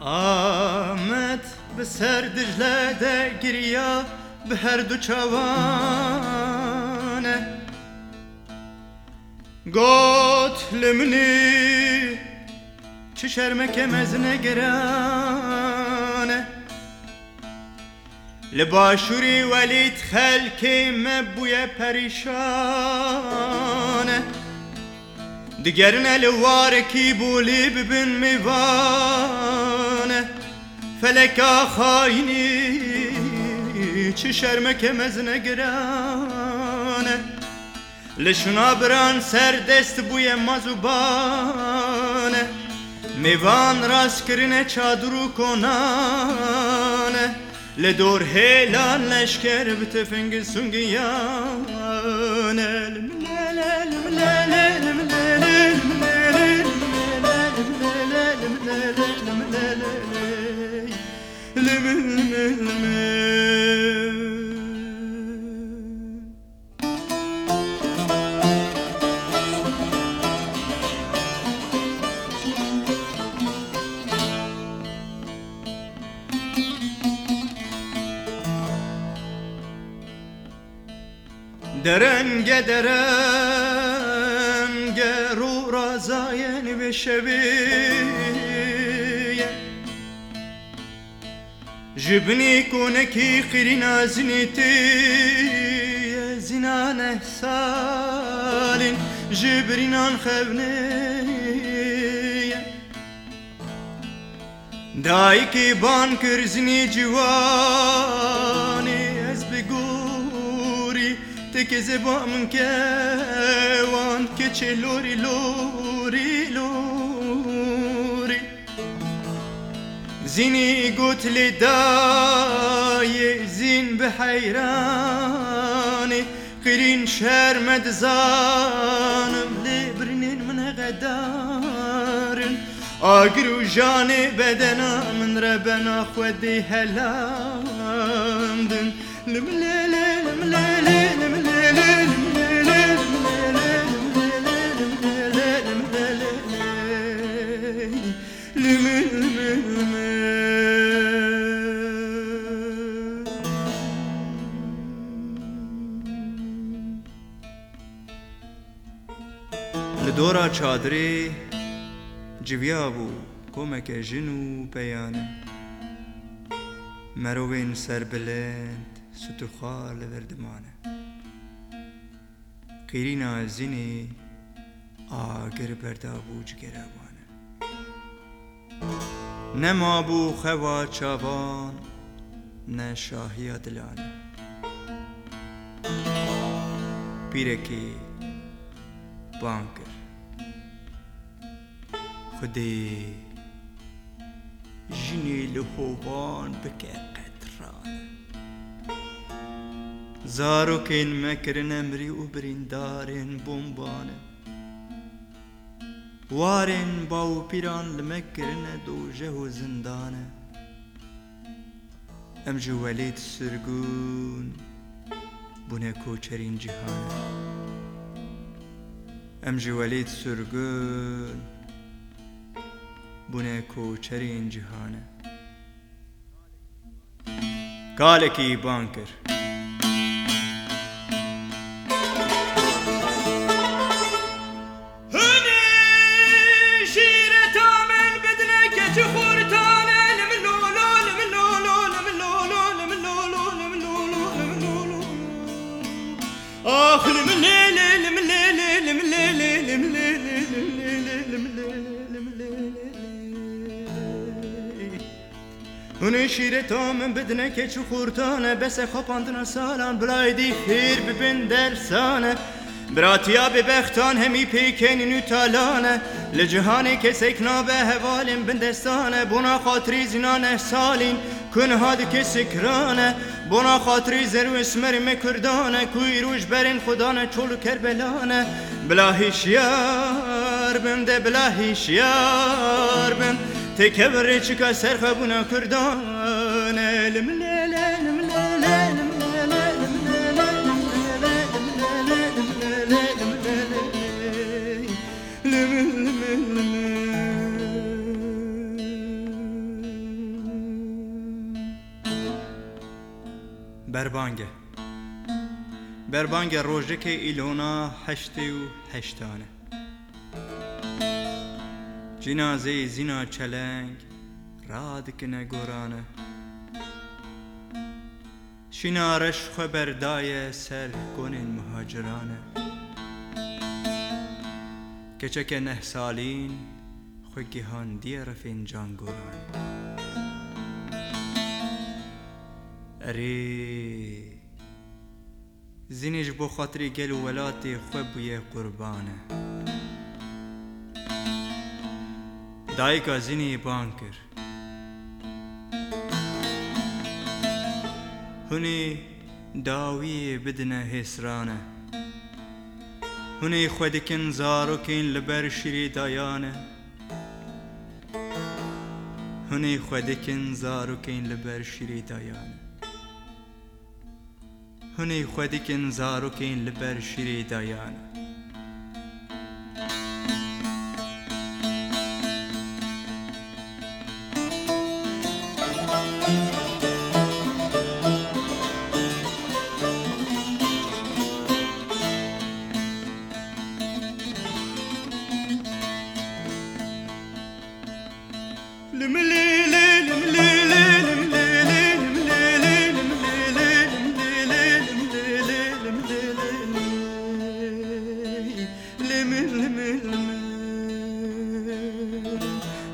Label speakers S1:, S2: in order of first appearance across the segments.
S1: Ahmet bi ser Dicle de her du çavane چه شرمکم از نگرانه لباشوری ولید خلکی مبوی پریشانه دیگر نلوار کی بولی ببین میوانه فلکا خاینی چه شرمکم از نگرانه لشنا بران سر دست بوی مزوبانه میوان راست کرنه چادرو کنانه لدور هیلان لشکر بتفنگ سنگیانه لمل درنگ درنگ رو را زاین بشبیه جبنی کنه کی قرین ازنی تی زنان احسالین جبرینان خبنیه دایی که بان کرزنی جوان Teke zebamın kevan keçe lori lori lori. Zini gutli daye zin be hayrani. Qirin şermed zanım li birinin mine gadarın Agru jane bedena min rebena khwedi helandın Lim le le lim le le. لدورا چادری جویا بو کمک جنو پیانه. مروین سر بلند ستوخار لوردمانه قیرینا زینی آگر بردا بو جگرابانه. نما بو خوا چاوان نه شاهی دلانه پیرکی خودی. جنی لە بکه قدران. زارو زارۆکێن مەکردن ئەمری و بریندارێن بومبانه وارن باو پیران لمکرن دو جه و ام جو ولید سرگون بوونە کۆچەرین ام جو ولید سرگون بنے کو این جہان کالکی بانکر۔ اون شیره تا من بدنه که چو خورتانه بسه خواباندن سالان بلای دی خیر ببین درسانه براتیا به بختان همی پیکنی نو تالانه لجهانی که سکنا به هوالین بندستانه بنا خاطری زنانه سالین کن هاد که سکرانه بنا خاطری زرو اسمر مکردانه کوی روش برین خدانه چولو کربلانه بلا هیش یار بم ده بلا هیش یار بم tekevre çıka serfe buna kürdan. Elim lelim lelim Berbange. Berbange rojeke ilona heşte u جنازه زینا چلنگ رادکنه گورانه شنارش خبردای سر کنین مهاجرانه. کچک نه سالین خوگی هان دیر فنجان گورانه اری زینش بو خاطری گل دایی که زینی بان هنی داوی بدنه هسرانه هنی خودکن زارو کن لبر شری دایانه هنی خودکن زارو کن لبر شری دایانه هنی خودکن زارو کن لبر شری دایانه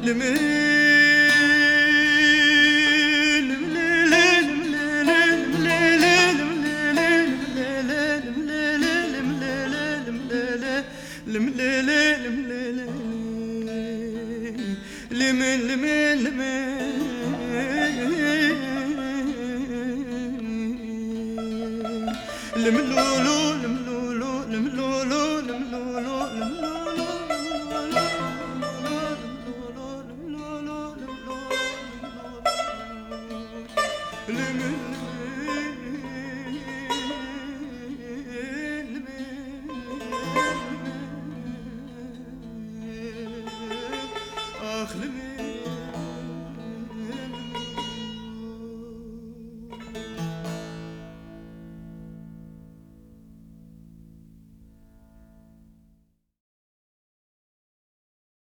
S1: Limit لمن لمن لمن لمن لولو aklını